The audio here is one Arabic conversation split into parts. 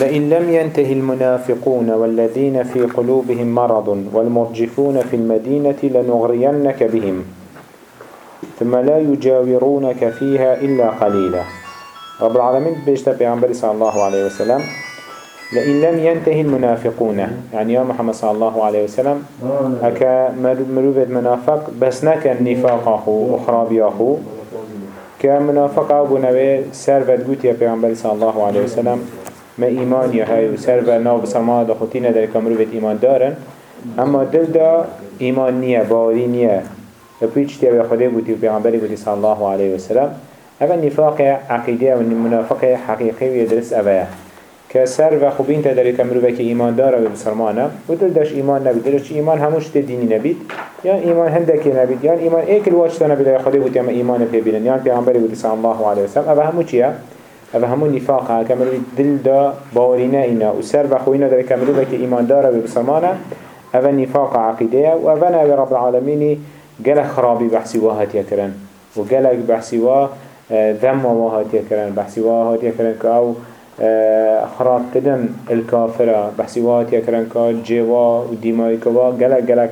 لئن لم ينتهي المنافقون والذين في قلوبهم مرض والمرجفون في المدينة لنغرينك بهم ثم لا يجاورونك فيها إلا قليلا. رب العالمين بيشتا بيعنبري صلى الله عليه وسلم لئن لم ينتهي المنافقون يعني يا محمد صلى الله عليه وسلم أكا مروفة منافق بس نكن نفاق أخو أخرابي أخو كمنافق أبو نبي سرفت قوت يا بيعنبري صلى الله عليه وسلم ما إيمان يا هاي وسرفت ناو بسرما دا خوتين دارك مروفة إيمان دارن. أما دل دا إيمان نية باوري نية. بيش تيا بخده قوتي وبيعنبري قوتي صلى الله عليه وسلم. أفا نفاق عقيدة والمنافق حقيقي ويدرس أبايا. كسر و خوبين تدري كمروه که ایمان داره و بسرمانه و دل داش ایمان نبید. دلش ایمان هموش دینی نبید. یا ایمان هندکی نبید. یا ایمان ایکل واجتا نبید. یا خدا بود یا ایمان پی بینن. یا پیغمبری بود صلی الله علیه وسلم. اوه همو چیه؟ اوه همو نفاق ها کمروه دل دا باورینه اینا. و سر و خوینا داره کمروه که ایمان داره و بسرمانه اوه نفاق عقیده و اوه نوی رب العالمینی گل خرابی بحثی واحد یکرن و گل بحثی واه ذم یکرن بحثی واحد یکرن که أو خراب كدن الكافرة بحثي وات يكرن كا جوا وديماي كوا جلك جلك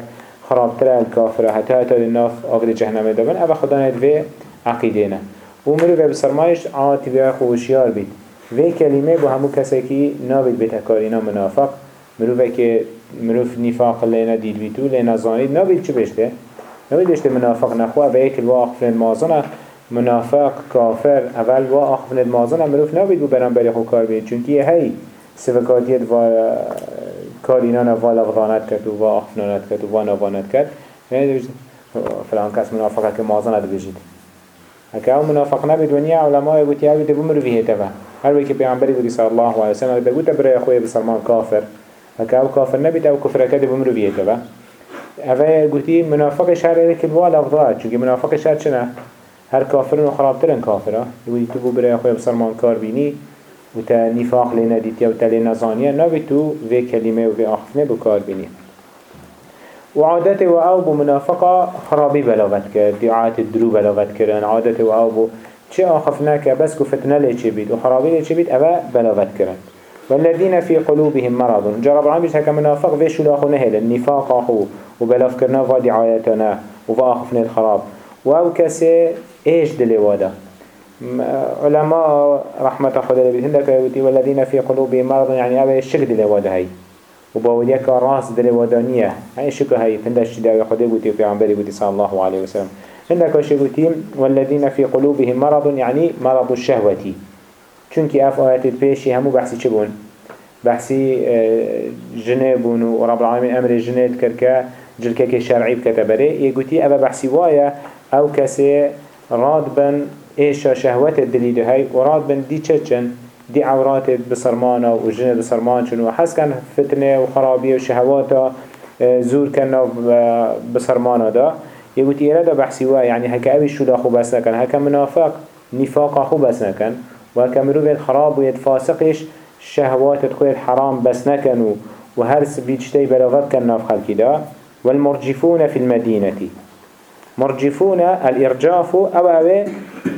خراب ترى الكافرة حتى حتى الناف آخر جهنم دبن أبا خدا ندفع عقيدنا و به سرمایش آتی و خوشیار بید. وی کلمه با همو کسی که نابید به تکارینا منافق مروف که مروف نفاق لینا دید بیتو لینا زانید نابید چه بشته؟ نابید بشته منافق نخواه و ایک الوا آخفن مازان منافق کافر اول و آخفن مازنه مروف نابید بو برانبری خو کار بید. چون که هی سفکاتیت و کارینا نوالا غضانت کرد و وا آخفنانت کرد و وا نوانت کرد. یعنی فلان کس منافقه که مازنه دو بجید. أو منافق نبید و نیا علماء گوتی اوی دبو مروفی هیتا با هر وی که پیغمبری بودی صلی الله علیه وسلم دبو تبرای خوی بسلمان کافر. هکه أو کافر نبید أو کفر کرد دبو مروفی هیتا با اوی گوتی منافق شهر ایک الوا لفظات چونکه منافق شهر چنه؟ هر كافرن و خرابترن كافرة يقول تو برای خوی بسرمان کار بینی و تا نفاق لینا دیتی و تا لینا زانیه ناوی تو وی کلمه و وی آخفنه بو بینی و أو بو منافقه خرابی بلاوت کرد دیعات درو بلاوت کردن. عادت و أو بو چه آخفنه که بس کو فتنه لیچه بید و خرابی لیچه بید اوه کردن والذين في قلوبهم مرض. جرب العالمين هكا منافق في شلاخو نهل النفاق أخو وبلاف كرنا فادي عايتنا وفاخفنا الخراب وأو كسي إيش دلي وادا علماء رحمة خدا لبيت والذين في قلوبهم مرض يعني أبا الشك دلي وادا هاي وباوديك راس دلي وادانية هاي الشك هاي؟ هندك شداء خدا يقولي في عمبالي يقولي صلى الله عليه وسلم. هندك يقولي والذين في قلوبهم مرض يعني مرض الشهوة. چونك اف آيات البيشي همو بحثي چبون بحثي جنبون ورب العالمين أمر جنات كركا جلكك شرعي بكتبري يقولي أبا بحثي وايا أو كسي راد بن إيشا شهوات الدليل هاي وراد بن دي تشتشن دي عورات بصرمانة وجنة بصرمان شنو حس كان فتنة وخرابية وشهواتا آه، زور كان بصرمانة دا. يقول إيرادا بحثي يعني هكا أبي شو داخو بس نكن هكا منافق نفاق أخو بس نكن وهكا مروفة خراب ويتفاسقش شهوات تخوي حرام بس نكن وهرس بيجتي بلغت كان ناف خلقي دا. والمرجفون في المدينة مرجفون الإرجاف أو أو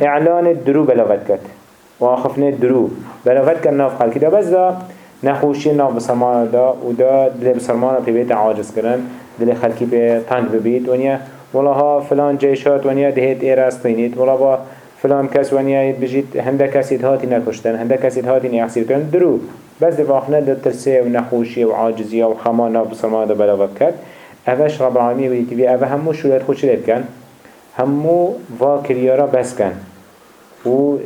إعلان الدرو بلغت كت وآخفنا الدرو بلغت كت ناف خلق دا بس دا نخوشي ناف بسرمان دا ودا دل بسرمان في بيت عاجز كرن دل خلقي بي طنج ببيت ونيا والله فلان جيشات ونيا دهيت إيراستينيت والله با فلان كس ونيا بجيت هنده كسيد هاتي نكشتن هنده كسيد هاتي نيحسير كرن درو بس دفاقنا دا ترسي ونخوشي وعاجزية وخمان ناف بسرمان دا بلغت كت اوش رب العالمين ودي تبي اوه همو شولات خود شلت كن همو و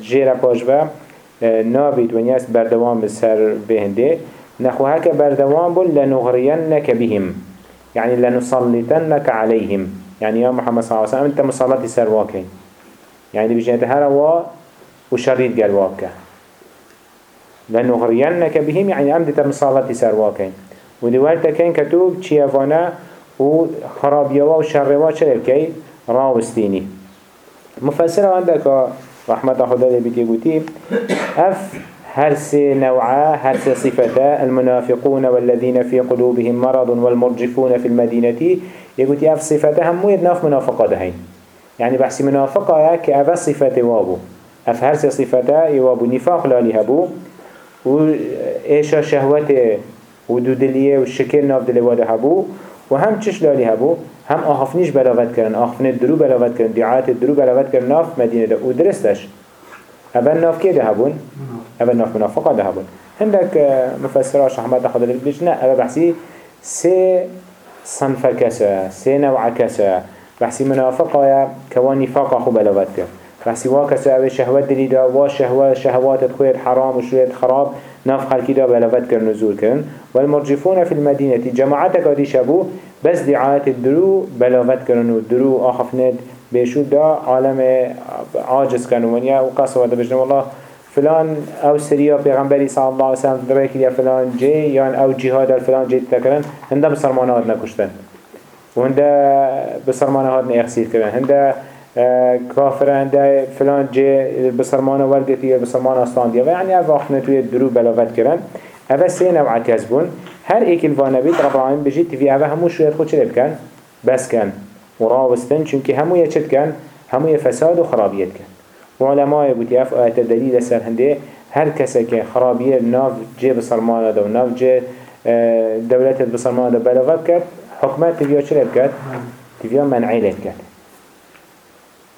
جيرا باجبا نابد ونياس بردوان بسر بهنده نخو هكا بردوان بل لنغرينك بهم يعني لنسلطنك عليهم يعني يا محمد صلى الله عليه وسلم انت مسلطي سر واكي يعني بجنة هروا وشريط قال واكا لنغرينك بهم يعني أمدت مسلطي سر واكي ودوالتا كان كتوب چيوانا و خرابيوا و شروا چلل كي راوستيني مفسر عندك رحمة خدا لبيتي قوتي أف هر سي نوعا هر سي صفتا المنافقون والذين في قلوبهم مرض والمرجفون في المدينة؟ يقول أف صفتا هم يدناف منافقة دهين. يعني بحسي منافقة كأف صفات وابو أف هر سي صفتا يوابو نفاق لالي هبو و ايشا شهوته و دو دلیه و شکل ناف دلی واده هبو و هم چش لالی هبو؟ هم آخفنیش بلاغت کرن آخفن درو بلاغت کرن دعایت درو بلاغت کرن ناف مدینه ده و درستش. اول ناف که ده هبون اول ناف منافقه ده هبون. هندك مفسراش رحمة خدا لك بيجنا اول بحثي سي صنف كسا سي نوع كسا بحثي منافقه يا كوان نفاق خو بلاغت کرن بحثي واكسا أو شهوات دليدا وا شهوات شهوات تخويت حرام وشويت خراب. ناف خلقی دا بلافت کرن نزول کرن. والمرجفون في المدينة جماعتك ادي شبو بس دعاية الدرو بلافت کرن و درو آخف ند بيشو دا عالم عاجز كانوا ونيا وقصوا هذا بجنم الله فلان أو سريا پیغمبری صلی الله علیه وسلم درکی یا فلان جي یا أو جهاد الفلان جي تکرن هنده بسرمانات نکشتن. و هنده بسرمانات نيخسير کرن. هنده كافر عنده فلان جي بسرمانه ورقتي يا بسرمانه استانديا يعني اف اخنا توي درو بلاغت كرن اف سه نوع كسبون هر ايك الفانا بيت رب العالمين بجيت في اف همو شوية خود شرب كان بس كان وراوستن چونك همو يچت كان همو فساد و خرابيت كان وعلماء بوتي اف آيات دليل سر هنده. هر کسی که خرابیه ناف جه بسرمانه ده و ناف جه دولت بسرمانه ده بلاغت کرد حکمت تبیا چرا بکرد؟ تبیا منعی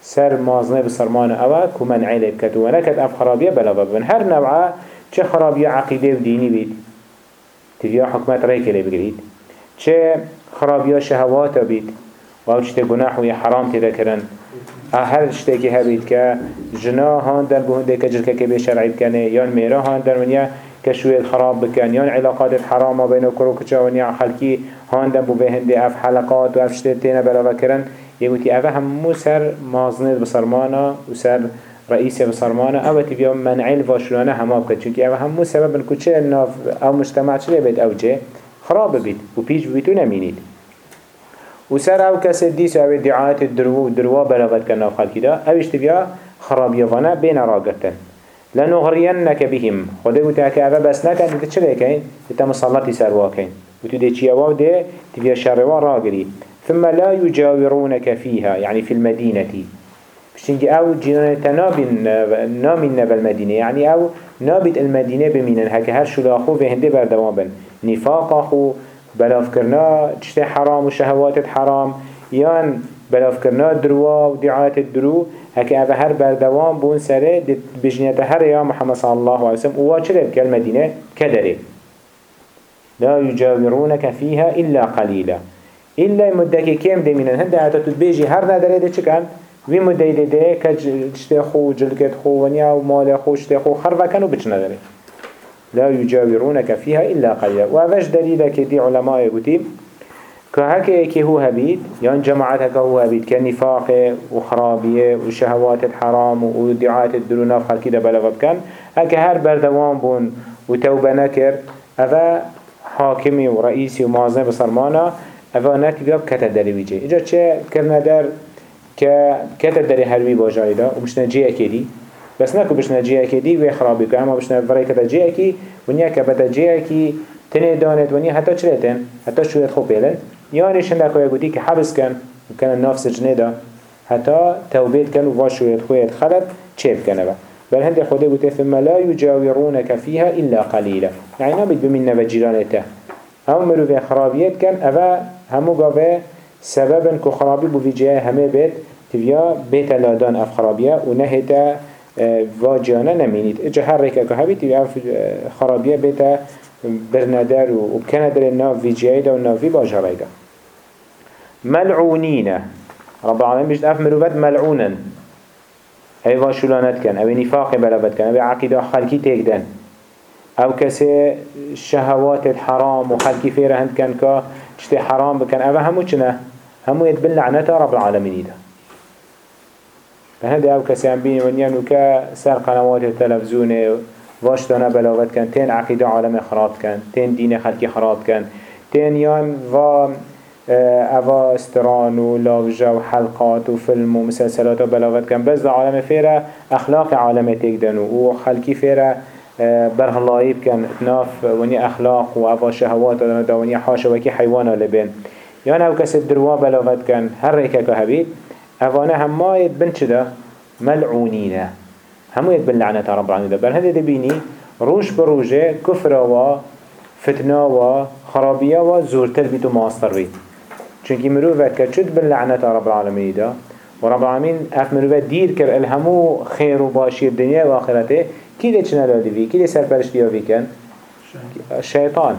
سر مازنه بسرمان اوه که منعی لیب کد و نکد اف خرابیه بلا ببن. هر نوعه چه خرابیه عقیده و دینی بید تبیا حکمت ریک لیب گرید چه خرابیه شهوات بید و أو چه گناح و حرام تیده کرن هر شته که هبید که جنا هان در بهنده که جلکه که به شرعی بکنه یا میرا هان در منیا که شوید خراب بکن یا علاقات حرام بین کرو کچا ونیا خلکی هان در بهنده اف حلقات و اف شته تینه بلا کرن يقولي أفا همو سر مازنید بسرمانا و سر رئيسي بسرمانا أو تبيا منعي الفاشلانه هما بكت چونك أفا همو سبب الكوچه الناف أو مجتمع چلي بيت أو جه خراب بيت و بيش بيتو نمينيد و سر أو كس ديس أو دعاية الدرو دروا بلغت كناف خلقي دا. أوش تبيا خراب يوانا بين راقتن لنغرينك بهم. خده قلت هكا أفا بس نكن انت چلي كين انت مصلتي سرواكين و تو دي چيواو دي تبيا شروا راقري ثم لا يجاورونك فيها يعني في المدينة. بشنج آو جيران تنابين نامين نبا المدينة يعني آو نابت المدينة بمينن. هكا هر شلاخو في هنده بردوان بن نفاق اخو بلاف كرنا تشتي حرام وشهوات حرام. يان بلاف كرنا دروا ودعاية الدرو هكا آو هر بردوان بون سره بجنية هر يا محمد صلى الله عليه وسلم وواجرب كالمدينة كدري لا يجاورونك فيها إلا قليلا إلا مدة كم دمينن هنده حتى تتبيجي هر نداره ده چكن وی مدة ده ده که جشته خو جلکت خو ونیا و مال خو شته خو خرفه کنو بچ نداره لا يجاورونك فيها إلا قليلا. وأفش دليل كدي علماء يقولي؟ كهكا كي هو هبيد يعني جماعات هكا هو هبيد. كنفاق وخرابية وشهوات الحرام ودعاية الدرونا في خلقي ده بلغب كان هكا هر بردوان بون وتوبة نكر هذا حاكمي ورئيسي ومازن بصرمانا اوه بیاب کتا داری ویجه ایجا چه کرنه در که کتا داری هروی باجایی دا و بشنه جی اکیدی بس نکو بشنه جی اکیدی و خرابی که اما بشنه ورای کتا جی اکی و نیا که بتا جی اکی تنه دانت و نیا حتی چلیتن حتی شویت خوب بیلن یعنی شنده که گوتی که حبس کن و کن ناف سجنه دا حتی توبیت کن و واش شویت خویت خلط چه بکنه بل هند خدا قلت ثم لا يجاورونك فيها إلا قليلا يعني نبت بمن نبجيرانته هم مروفين خرابيت كان أفا همو قاوه سببن كو خرابي بو جهه همه بيت تبيا بيت لادان اف خرابيه و نهتا واجانا نمينيت اجا هر ريكا كو هبي تبيا اف خرابيه بيت برندر و بكندر الناف في جهه دا و ناف في باجاريدا ملعونين رب العالمين بيجد اف مروفات ملعونا هاي واشولانت كان أو نفاق بلابت كان أو عقيدة خلقي تيكدن أو كسي شهوات الحرام و خلقي فيره هند كان كا چته حرام بكن اوه همو چنه همو يتبن لعنتا رب العالمين ده فهذا أو كسي هم بيني ونيانو كا سر قنوات التلفزيون واشتانا بلاغت كان تين عقيدة عالم خراب كان تين دين خلقي خراب كان تين يان و اوا استران و لاوجا و حلقات و فيلم و مسلسلات و بلاغت كان بس عالم فيرا اخلاق عالم تيقدنو و خلقي فيرا برهلايي بكن ناف وني أخلاق وعفا شهوات دا وني حاشا وكي حيوانا لبين يعني أو كس الدروا بلاغت كان هر ريكا كهبيت أفانا هما يتبن چدا ملعونين همو يتبن لعنة رب العالمين بل هذا دبيني روش بروجه كفر و فتنه و خرابيه و زورتر بيت و بيت چونكي مروفت كتشد باللعنة رب العالمين دا؟ ورب العالمين اف مروفت دير كر الهمو خير و باشي الدنيا و آخرته كي ده چنه دادي في كي ده سرپرشتي في كن الشيطان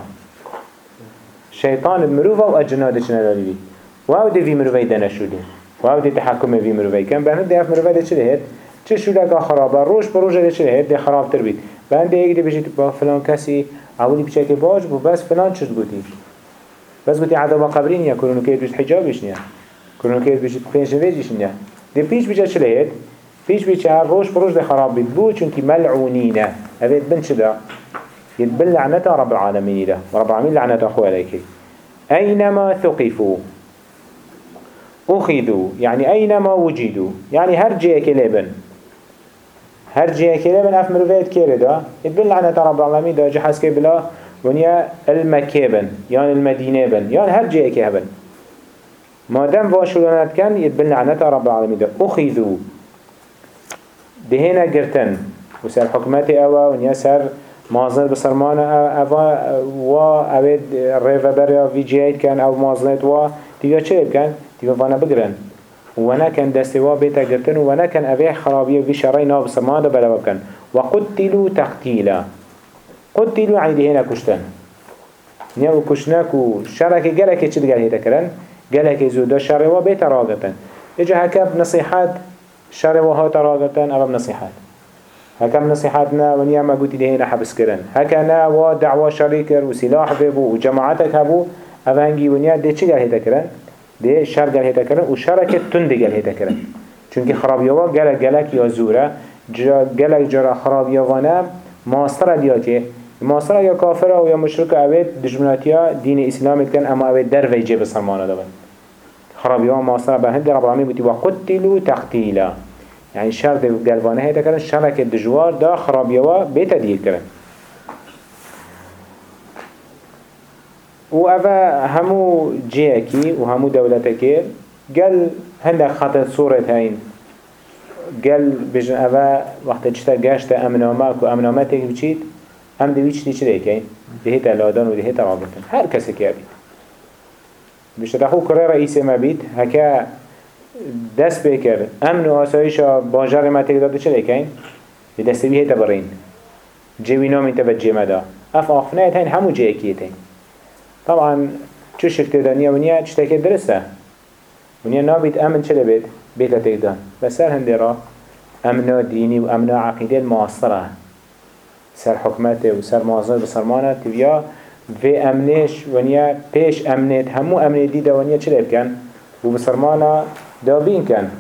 شيطان المروفة و اجنا ده چنه دادي في و أو ده مروفة دنشو ده و أو ده تحكم في مروفة كن بهنه ده اف مروفة ده چه ده چه شولکا خرابه روش بروش ده چه ده خراب تر بید بنده یک ده بجید با فلان کسی اولی بچه که باج بو بس فلان چه گوتی بس گوتی عذاب قبری نیا کرونو که بجید حجابش نیا کرونو که بجید پنج نویجش نیا ده پیش بجه چه هید پیش بجه روش بروش ده خراب بید. بو چونکی ملعونینه. اوید بن چه يتبل لعنة رب العالمين ده رب العالمين لعنة أخوة عليك أينما ثقفوا أخذوا يعني أينما وجدوا يعني هر جيك لبن. هر جهه كده من اف مروفيت كيره دا يتبين لعنة رب العالمين دا. جه حسكي بلا ونيا المكة بن. يعني المدينة بن. يعني هر جهه كده بن. ما دام واشولانات كان يتبين لعنة رب العالمين دا. أخذوا دهنا قرتن وسر حكمتي أوا ونيا سر مازنت بسرمان أوا و أبد ريفا بريا في جهات كان أو مازنت و تيجا چه كان تيجا فانا بقرن وأنا كان دستوا بيتا قرتن وأنا كان أبيح خرابية في شرعي ناب سمادا بلا بكن وقتلوا تقتيلا قتلوا دي هنا كشتن نيو كشناك وشرك جلك چد قال هيدا كرن جلك زودا شرع وبيتا راقتن اجا هكاب نصيحات شرع وها تراقتن أبا نصيحات. هكام نصيحاتنا ونيا ما قلت دي هنا حبس كرن هكنا ودعوة شريكر وسلاح بيبو وجماعتك هبو أفهنجي ونيا دي چه قال هيدا كرن ده شر گل هیتا کرن و شر که تند هیتا کرن. چونکه خرابیوا گل گلک یا زوره گلک جرا خرابیوانه ماستر دیا که. ماستر یا کافر و یا مشرک اوید دجمناتیا دین اسلام کن اما اوید در ویجه دابن خرابیوا ماستر به هند رب العالمین بودی و قتلوا تقتیلا يعني شر ده قلبانه هيدا كرن شر که دجوار دا خرابيوا بيتا دير كرن و اوه همو جيكي و همو دولتكي قل هندك خطت صورة هين قل بجن اوه وقت جتا قاشت امنامك و امنامتك بچيت هم دويش دي چه ديكين دهيت الادان و دهيت رابطن. هر کسی که بید بشتر اخو کره رئیس ما بید هکا دست بکر امن و آسایش باجر ما تک داده چه دیکین؟ دستی بیه تا برین. جوی نامی تا بجه مدا. اف آخفنه هین همو جه اکیه تین. طبعا چو شکت دانیه ونیا چتاکه درسته؟ ونیا نابید امن چه بید بیتا تکدان بسر هنده را امنا دینی و امنا عقیده معاصره سر حکمته و سر معاصره بسرمانه و امنش ونیا پیش امنت همو امن دیده ونیا چه بکن و بسرمانه دابین کن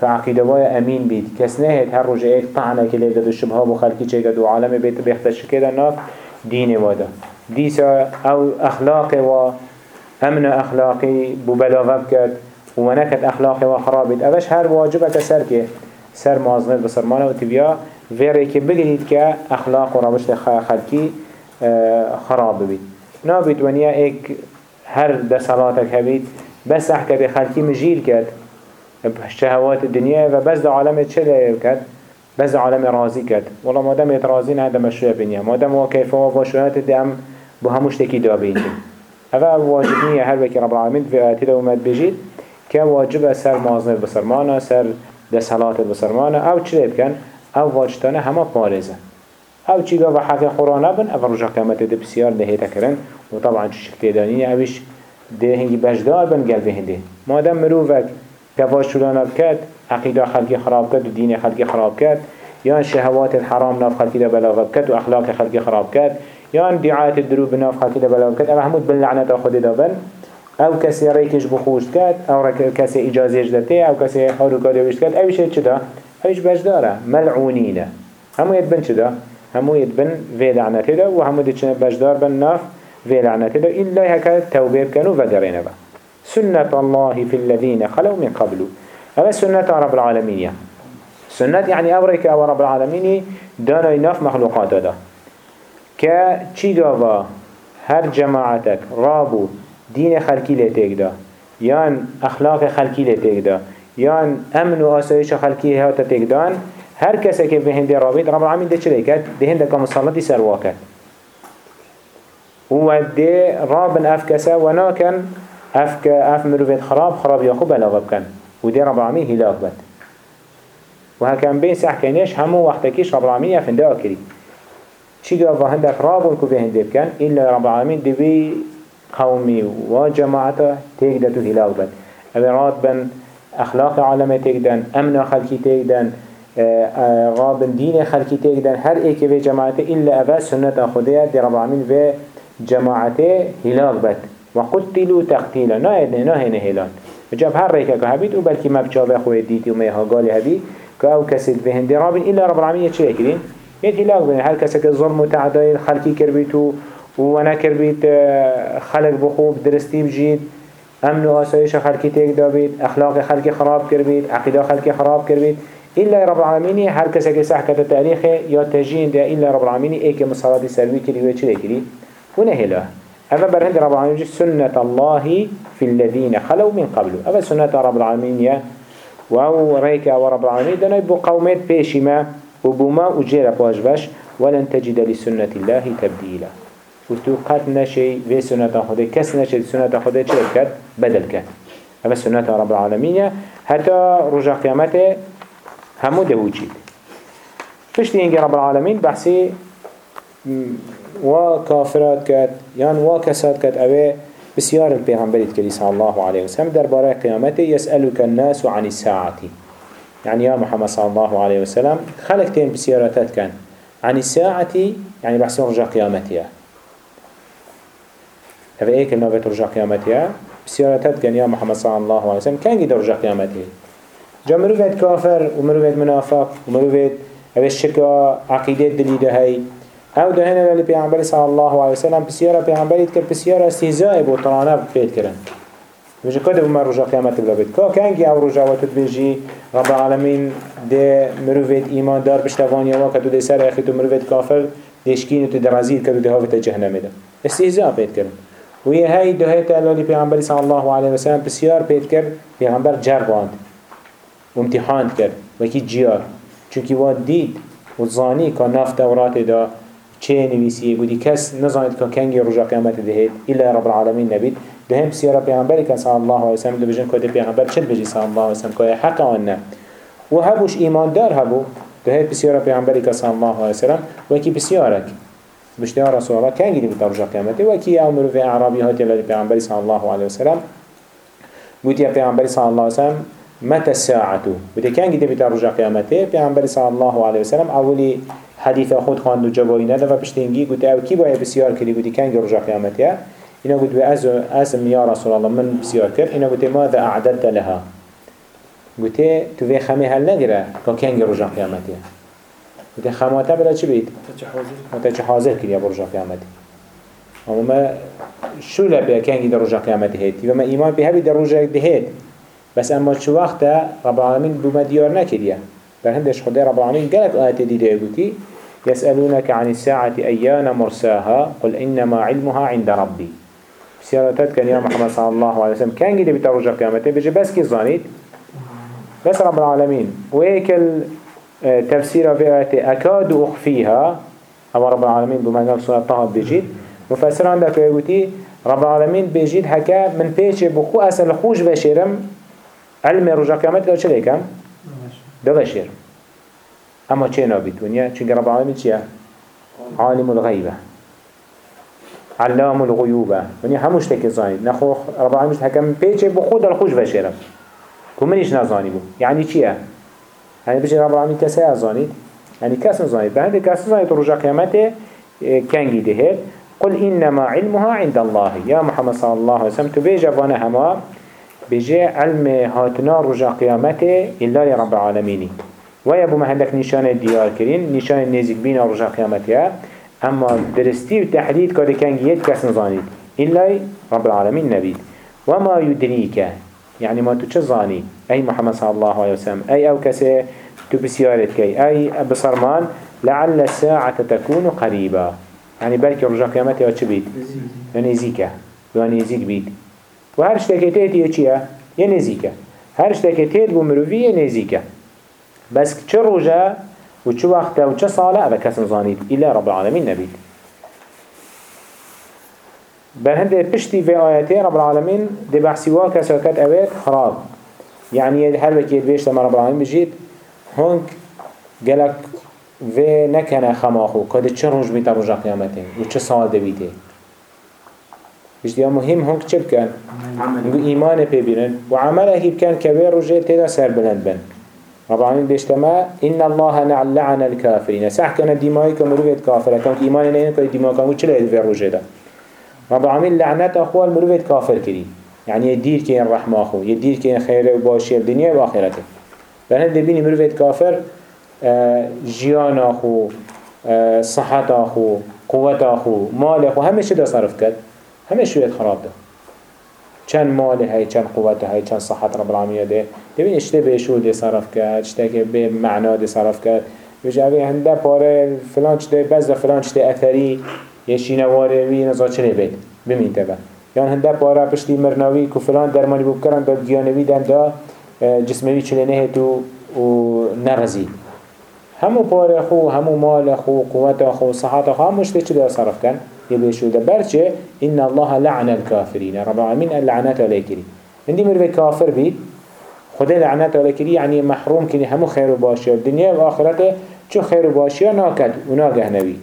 که عقیده وای امین بید کس نهید هر طعنة که لیده دو شبه و خلقی چه و عالم بیت بختش که ناف دین وادا. ديسا أو أخلاق و أمن أخلاقي ببلاغه بكت ونكت اخلاقي وخرابت اوش هر واجبك سر که سر مازنت بسرمانه و تبیا. ویره که بگرید که أخلاق و روش خلقی خراب بید نابید ونیا ایک هر ده صلاتك هبید بس احكا خلقی مجیل کرد. شهوات الدنيا و بس ده عالم چه کرد بس عالم راضي كد والله ما دام يتراضي هذا مشروع بنيا ما دام هو كيف هو باشوات دام بو هموش تكي دابين هذا واجب نية هر وكي رب العالمين في آياته ومد بجيد كواجب سر مازنه بسرمانه سر ده صلاة بسرمانه. أو چلي بكن أو واجتانه همه پارزه. أو چی و حق قرآن بن أو رجا قیامت ده بسیار ده تکرن و طبعا چو شکل دانینه اوش ده هنگی بجدار بن قلبه هنده مادم مروفك كواش شلانه بكت عقيدة خلقي خراب كت و دين خلقي خراب كت يان شهوات الحرام ناف خلقي ده بلاغ و اخلاق خلقي خراب كت يان دعاية الدروب ناف خلقي ده بلاغ كت أو همود باللعنة خود ده بن أو كسي ريكش بخوش كت أو كسي اجازيش دته أو كسي هارو كاريوش كت اوش هيت چدا اوش بجداره ملعونين همو يتبن چدا همو يتبن في لعنته ده و همو دي بجدار بن ناف في لعنته ده إلا هكا توبه بكنو وقرين با سنة الله في الذين خلوا من قبلو. هذا سنة رب العالمين سنة يعني أبريك أو رب العالمين دانا يناف مخلوقات كچي داوا هر جماعتك رابو دين خلقي لتك دا. يان أخلاق خلقي لتك دا. يان أمن و آسايش خلقي هاتا تك دان. هر کسی که به هنده رابید رب العالمین ده چلی کرد ده هنده که مسلطی سروا کرد و ده رابن اف کسا و ناکن اف, اف مروفید خراب خراب یا خوب بلاغ بکن. و ده رب العالمین هلاک بد. و هکم بین سحکنیش همو وقتکیش رب العالمین افنده آکری. چی گفت هندک رابون که به هنده بکن؟ إلا رب العالمین دوی قومي وجماعته تيجدتو هلاك بن أبرات بن أخلاق عالم تيجدن أمن خلقي تيجدن غاب دين خلقي تيجدن هر ايك في جماعته إلا أبا سنة خدية دي رب العالمين في جماعته هلاك بد. وقتلوا تقتيلا نا هنا نا هنا هلان جاب هر ريكا كهبيت وبلكي ما بجاب خوي ديتي وما يهاقالي هبي كأو كسد في هندي رابين إلا رب العالمين يتشي يكرين يت هلاك بن هر كسك الظلم وتعدايل خلقي كربيتو و نکر آه، خلق بخوب درستی بجید امن و آسایش خلقی تیک دابید اخلاق خلقی خراب کربید عقیده خلقی خراب کربید إلا رب العالمين هر کسی که صح تاریخ یا تجین ده إلا رب العالمين ای که مصالات سلوی کری و چه کری و نهلا أما برهند رب العالمين سنة الله في الذين خلوا من قبل. أما سنة رب العالمين يا وهو ريك أو رب العالمين دنا يبقى قومات بيشما وبما وجير باش. ولن تجد لسنة الله تبديلا و قد نشي في سنة خده كس نشي سنة خده چه كد بدل كد اما سنة رب العالمين حتى رجع قيامته همو دوجيد فشتي انجي رب العالمين بحثي و كافرات كد يان و كسات كد اوه بسيار البيغمبر كري صلى الله عليه وسلم در بارا قيامته يسألك الناس عن الساعة. يعني يا محمد صلى الله عليه وسلم خلق تين بسيارتات كان عن الساعة يعني بحثي رجع قيامتها هذا إيه كلمة رجع قيامتها بسيارتات كان يا محمد صلى الله عليه وسلم كان قد رجع قيامتها جا مروفت كافر ومروفت منافق ومروفت هذا الشكا عقيدة دليده هاي أو ده هنا اللي بيعنبري صلى الله عليه وسلم بسيارة بيعنبري تكر بسيارة استهزاء بوطرانة بيت كرن بيجي كده بما رجع قيامت بلا بيت كا كان جي أو رجع وتد بيجي رب العالمين ده مروفت ايمان دار بشتغانيا وكتو ده سر أخي تو مروفت كافر دشكين و تدرازيل كدو ده هاوت جهنم ده استهزاء بيت و یه هی دو هی تعالی پیغمبر صلی الله علیه و سلم بسیار پید کرد. پیغمبر جرباند. و امتحان کرد. و کی جیار. چونکی واد دید و زانی که نفت دورات دا چه نویسیه بودی کس نزانید که کنگی رجا قیامت دهید. الا رب العالمین نبید. ده هم بسیار پیغمبری که صلی الله و سلم دو بجن که پیغمبر چل بجی صلی الله و سلم که حق آن نه. و هبوش ایمان دار هبو. ده هی بسیار پیغمبری که صلی الله علیه و سلم و کی بسیارک. بشتي يا رسول الله كان جدي بترجع قيامته وكي أمر في أعرابي هاتي الذي بيعنبري صلى الله عليه وسلم. يا بيعنبري صلى الله عليه وسلم متى الساعة؟ قلت كان جدي بترجع قيامته. بيعنبري صلى الله عليه وسلم أولي حديث أخذ خان دو جباينا دفع بشتينجي قلت أو كي بايا بسيار كري قلت كان رجع قيامته إنا قلت أزم يا رسول الله من بسيار كر إنا قلت ماذا أعددت لها. قلت تفي خمي هل نقرأ كان رجع قيامته وده خماته بلا چه بید؟ متا چه حاضر؟ کریا برجا قیامتی اما ما شو لبه کنگی در رجا قیامتی هیتی و ما ایمان به هبی در رجا دهید. بس اما چه وقت رب العالمین بما دیار نکریا در هندش خدا رب العالمین قلت آیت دیده بودی يسألونك عن الساعة أيان مرساها قل إنما علمها عند ربي سيارتات كان يا محمد صلى الله عليه وسلم. كان قد بترجع قيامته بيجي بس كي ظانيت بس رب العالمين ويكل تفسير في آيات أكاد أخفيها أما رب العالمين بما قال سورة طه بيجيد مفسر عندك يقولي رب العالمين بيجيد حكا من بيش بخو أسل خوش بشيرم علم رجع قيامت لو چلي كم؟ ده بشير أما چه نابد ونيا چونك رب العالمين چيه؟ عالم الغيبة علام الغيوبة ونيا هموش تكي زاني نخو رب العالمين حكا من بيش بخو دل خوش بشيرم كمنيش نزاني بو. يعني چيه؟ يعني بيجي رب العالمين كسي أزانيد يعني كاس نزانيد بهذا كاس نزانيد رجع قيامته آه، كان جديه قل إنما علمها عند الله. يا محمد صلى الله عليه وسلم تبيجا وأنا هما بيجي علم هاتنا رجع قيامته إلا يا رب العالمين. ويا بو مهلك نشان الديار كرين نشان نزيك بينا رجع قيامته أما درستي وتحديد كده كان جيد كاس نزانيد إلا رب العالمين نبيد وما يدريك يعني ما تشزاني أي محمد صلى الله عليه وسلم أي أو كسي تبسيارت كي أي بصرمان لعل الساعة تكون قريبا يعني بلك رجع قيامتها وچه بيت. ونزيكا ونزيك بيت وهر شتاكتات يچيا ينزيكا هر شتاكتات بمروفي ينزيكا بس چه روجه و چه وقته و چه ساله اوه کس نزانید إلا رب العالمين نبید بل هنده پشتی في آياته رب العالمين دي بحثي واكا ساكت اوه خراب. يعني هر وكي بيش لما رب العالمين بجيت هنك قالك في نكنا خماخو كده چه روش بيتا رجا قيامته و چه سال دبيته بجدي مهم هنك چه بكن نقول إيمان بيبينن وعمله هي بكن كبير رجا تدا سر بلند بن رب العالمين بيشتما إن الله لعن الكافرين صح كان دماغي كمروفيت كافر كان إيمان نين كان دماغ كان وچه لهذ في رجا ده رب العالمين لعنت أخوة المروفيت كافر كري يعني يدير كين رحمة أخو يدير كين خير وباشي الدنيا وآخرته بل بيني مروفيت كافر جیان آخو صحت آخو قوت آخو مال آخو همه چه دا صرف کرد همه شویت خراب ده. چند مال هی چند قوت هی چند صحت رب العالمین ده. ببین اشته به شو ده صرف کرد اشته که به معنا ده صرف کرد. بجه اوی هنده پاره فلان چه بز فلان چه اثری یه شینواره وی نزا چه بید؟ بمین تبا یان هنده پاره پشتی مرناوی که فلان درمانی بکرن داد گیانوی دن دا جسموی چله نه تو و نرزید همو پار خو همو مال خو قوت خو صحت خو هموش تيجي ده صرف كان يبيشو ده برچه إن الله لعن الكافرين. رب العالمين اللعنات عليكري. عندي مروي كافر بيت. خدا لعنات عليكري. يعني محروم كني همو خير وباشي. الدنيا وآخرته شو خير وباشي ناكد وناقه نبي.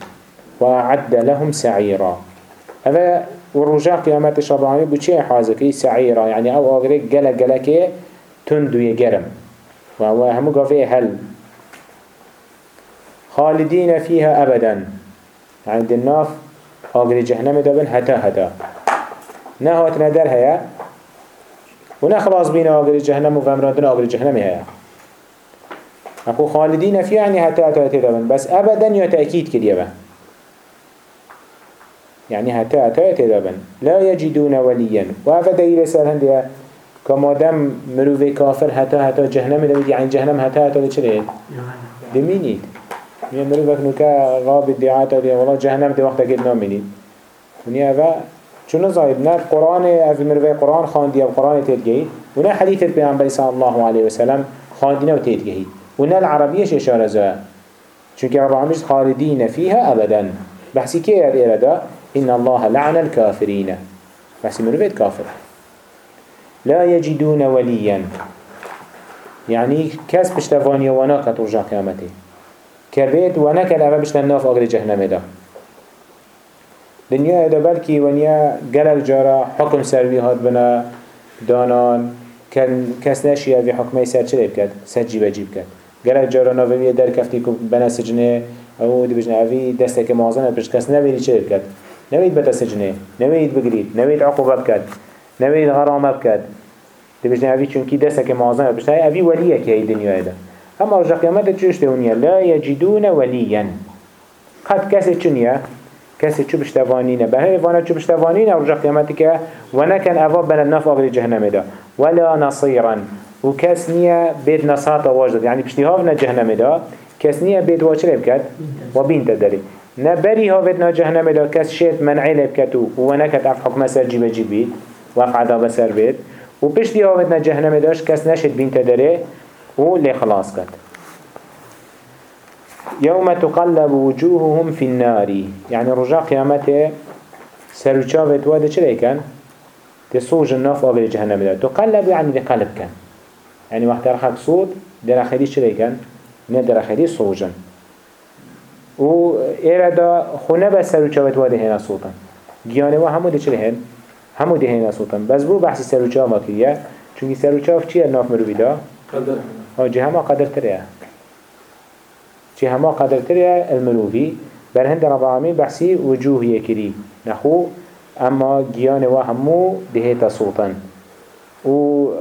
وعد لهم سعيرا. هذا ورجاء قيامات رب العالمين بچه حازكي سعيرا. يعني أو اغرق قلق قلقه تندو يقرم وهو همو قافيه هل خالدين فيها أبدا. عند الناف آقر جهنم دابن هتا هتا نهات ندر هيا. ونخلاص بين آقر جهنم وفمراتنا آقر جهنم هيا. أقول خالدين فيها يعني هتا هتا هتا دابن بس أبدا يا تأكيد كده يعني هتا هتا هتا دابن لا يجدون وليا وهذا إلى سال هندية كما دم مروفي كافر هتا هتا جهنم دابن يعني جهنم هتا هتا لچه دمينيد من مروفك نوكا غاب الدعاة دي والله جهنم دي وقتا قد نامنين ونيا افا چون زايد نا قرآن اف مروفي قرآن خاندي أو قرآن تلقيد ونا حديث البيعنبري صلى الله عليه وسلم خاندينا وتلقيد ونا العربية اشارة زوا چونك رب العالمين خالدين فيها أبدا. بحثي كي الإرادة إن الله لعن الكافرين بحثي مروفيت كافر لا يجدون وليا يعني كاس بشتفانيا وناكة ترجع قيامته كبيت ونكد أما بشتن ناف أغري جهنم دا دنيا دا بلكي ونيا قلق جارا حكم سروي هاد بنا دانان كان كس ناشي في حكمي سر چلي بكد سر جيبه جيب كد قلق جارا ناوي در كفتي كو بنا سجنه أو دي بجنه اوي دستك معظمه بش كس نويري چلي بكد نويد بتا سجنه نويد بگريد نويد عقوبه بكد نويد غرامه بكد دي بجنه اوي چونكي دستك معظمه بش اوي وليه كي دنيا دا أما رجع قيامت چوش دونيا لا يجدون وليا. قد كسي چنيا؟ كسي چو بشتوانين بهر وأنا چو بشتوانين رجع قيامتك ونكن اواب بنا النف اغري جهنم دا. ولا نصيرا. وكس نيا بيت نصاط واجد. يعني بشتهافنا جهنم دا. كس نيا بيت واجد بكت وبين تدري نبري هافتنا جهنم دا. كس شيت منعي لبكتو ونكت اف حكم سر جيب جيبيت. وف عذاب سر بيت. وبشتي هافتنا جهنم داش كس نشد بين تدري و لخلاص كت يوم تقلب وجوههم في النار. يعني رجاء قيامته سرچاوت واده چرا كان؟ تصوج الناف آبر جهنم ده تقلب يعني لقلب كان. يعني وقت رخك صوت در اخيري چرا كان؟ نه در اخيري صوجا. و إرادا خونه بس سرچاوت واده هنا صوتا. گیانه و همو ده چرا هن؟ همو ده هنا صوتا. بس بو بحث سرچاو كريا چونكي سرچاو چيه ناف مروي ده قدر. جه همه قدر تريه جه همه قدر تريه الملوفي بل هند رب العالمين بحثي وجوه يكري نخو أما جيان وهمو دهيتا صوتا و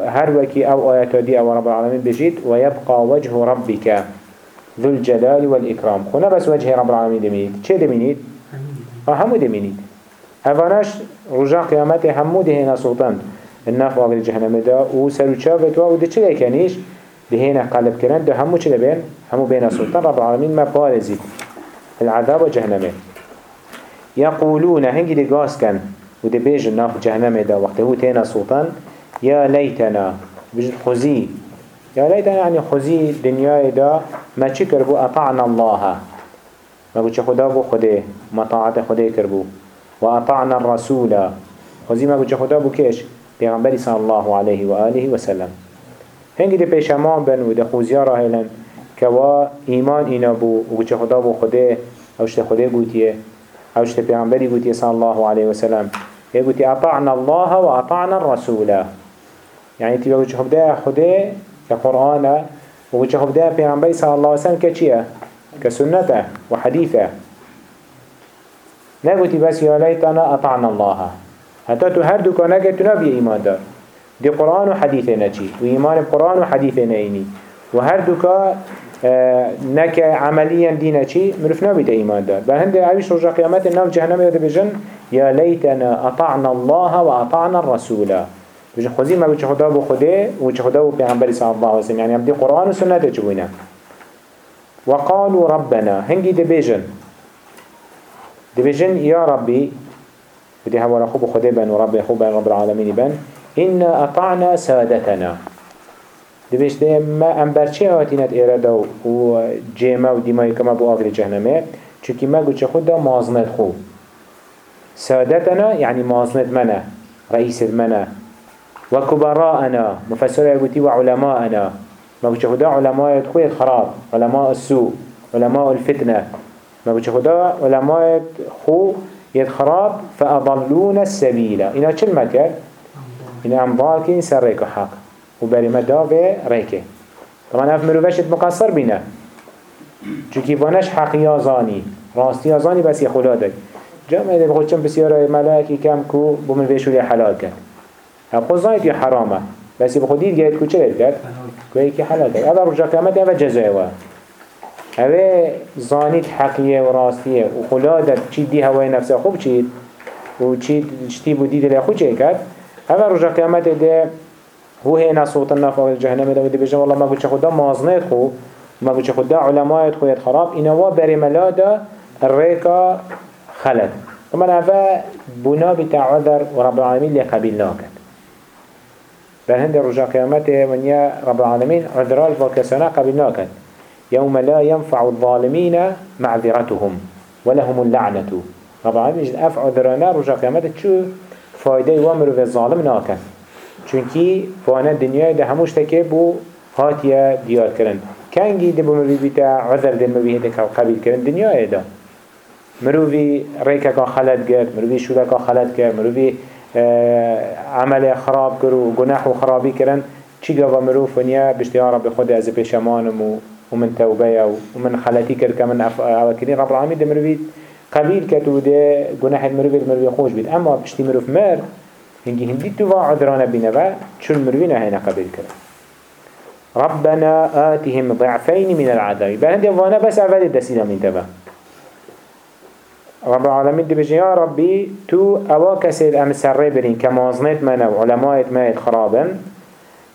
هر وكي أو آيات دي أو رب العالمين بجيت ويبقى وجه ربك ذو الجلال والإكرام. خنا بس وجه رب العالمين دمينيت. چه دمينيت؟ آه همو دمينيت. اواناش رجاء قيامته همو دهينا صوتا الناف واغر جهنم دا و سروچاوت و ده چه کنیش دهينا قلب كرن ده همو چه بين؟ همو بين سلطان رب العالمين ما بارزيد العذاب جهنم يقولون هنگي دي قاس كان وده بيج الناف جهنم ده وقته هو تينا سلطان يا ليتنا بجد خزي يا ليتنا يعني خزي دنيا دا ما چي كربو أطعنا الله. ما قلت خدا بو؟ خده ما طاعت خده كربو وأطعنا الرسول خزي ما قلت خدا بو؟ كيش پیغمبری صلی الله علیه و آله و سلم. هنگی دی پیشمان بن و دی خوزیا را هیلن کوا ایمان اینا بو و بچه خدا بو خوده اوشت خوده گوتیه اوشت پیغمبری گوتیه صلی الله علیه و سلم یه گوتی اطعنا الله و اطعنا الرسول. يعني خدا خوده كقرآن و بچه خدا پیغمبری صلی الله علیه و سلم كچیه كسنته و حدیثه. نگوتی بس یا لیتنا اطعنا الله. دو كانك تو نبي إيمان دار. دي قرآن و حديث نجي و إيمان بقرآن و حديث نيني و هر دو كا نك عمليا دينا چي مرف نبي إيمان دار. بل هنده عويش رجع قيامات النام جهنم يد بجن يا ليتنا أطعنا الله وأطعنا الرسول. بجن خوزي ما بجن خدا خده و بجن خدا پیغمبر صلى الله عليه وسلم. يعني عبد قرآن و سنة جوينه وقالوا ربنا. هنجي دبيجن دبيجن يا ربي بدي هوا خوب خده بن ورب خوب رب العالمين بن. إنا أطعنا سادتنا. دبيش ده ما أم برچه هاتينت إرادا و جيمه و ديماي كما بو آقر جهنمه چونكي ما قلت خود ده مازنت خو سادتنا يعني مازنت منا رئيس المنا وكبراءنا مفسر يقولي وعلماءنا ما قلت ده علماء خوية خراب علماء السوء علماء الفتنة. ما قلت ده علماء خو يد خراب فأضلون السبيل. إنا چل مكر إنا أمضال كين سر ريك حق وبري مدى ريك طبعا أف مروفشت مقصر بينا چونكي وانش حق يازاني راستي يازاني بس يخلادك جامعه ده بخود چم بسيارة ملاكي كم كو بمن فيشو لي حلال كد هم خود زايد يا حرامه بس بخود ديد جايد كو چلت كد كو يكي حلال كد هذا رجا قيامت هذا جزاوه اوه زانید حقیه و راستیه و خلادت چی دی هوای نفسه خوب چید و چی شتی بودی دل خود چه کرد اوه رجا قیامت ده هو هینا صوت الناف و جهنم ده و دی بجن والله ما بچه خدا مازنید خو ما بچه خدا علمایت خویت خراب اینوا بری ملادا الریکا خلد. طبعا اوه بنا بتعذر و رب العالمین لقبیل ناکد. بل هند رجا قیامت ونیا رب و کسانا قبیل ناکد. يوم لا ينفع الظالمين معذرتهم ولهم اللعنة. رب العالمين جد أف عذرانا رجع قيامت شو فايدة وامر في الظالم ناكن چونكي فانا الدنيا ده هموش تكيبو هاتيا ديار كرن كانجي ده بمروي بيتا عذر ده مروي هدك قبيل كرن دنيا ده. مروي ريكا كان خلط كر مروي شولا كان خلط كر مروي آه عمل خراب كر وجناح وخرابي كرن چی گاوا مروف ونیا بشتیار رب خود از پیشمانم و ومن توبه ومن خلاتي كر كمن أوكرين رب العالمين ده مروفيت قبيل كتو ده جناح المروفي المروفي خوش بيت. أما بشتي مروف مر هنجي هندي توا عذرانا بينا با شو المروفينا هنا قبيل كر ربنا آتهم ضعفين من العذاب. بل هندي وأنا بس أولي دسينا من تبا. رب العالمين دي بجي يا ربي تو أوا كسر أم سربرين كمازنت منا وعلماء ما خرابا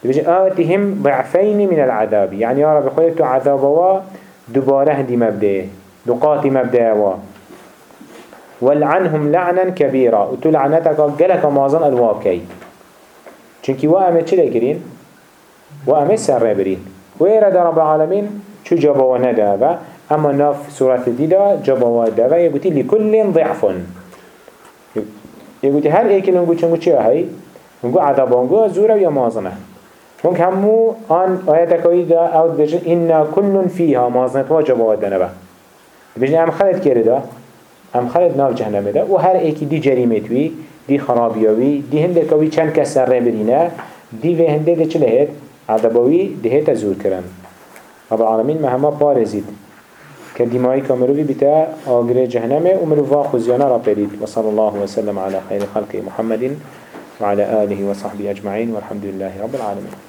بيجي آتهم ضعفين من العذاب. يعني يا رب خودت عذاب وا دوباره هندي مبدأ دقاتي مبدأ وا والعنهم لعنا كبيرا. وتو لعنتك قلك مازن الواكي چونكي وأمة چه لكرين وأمة سر برين. ويرد رب العالمين شو جابوا ندابا أما ناف سورة الديدا جابوا دابا يقولي لكل ضعف. يقولي هل ايكي لنقول چنقو چه هاي؟ نقول عذابانقو زورا ويا مازنه ممكن همو آن آيات كوي دا أو بجن إنا كل فيها مازنت واجب وادنا با بجن أم خلد كيري دا؟ ام خلد ناف جهنم دا و هر ايكي دي جريمت وي دي خرابيوي دي هنده كوي چند کس سر برينه دي و هنده ده چه لهت عذابوي ده هتا زور کرن. رب العالمين مهما بارزيد كدمائي كامروي بتا آقر جهنم ومروفا خزيانا رب وصلى الله وسلم على خير خلق محمد وعلى آله وصحبه أجمعين والحمد لله رب العالمين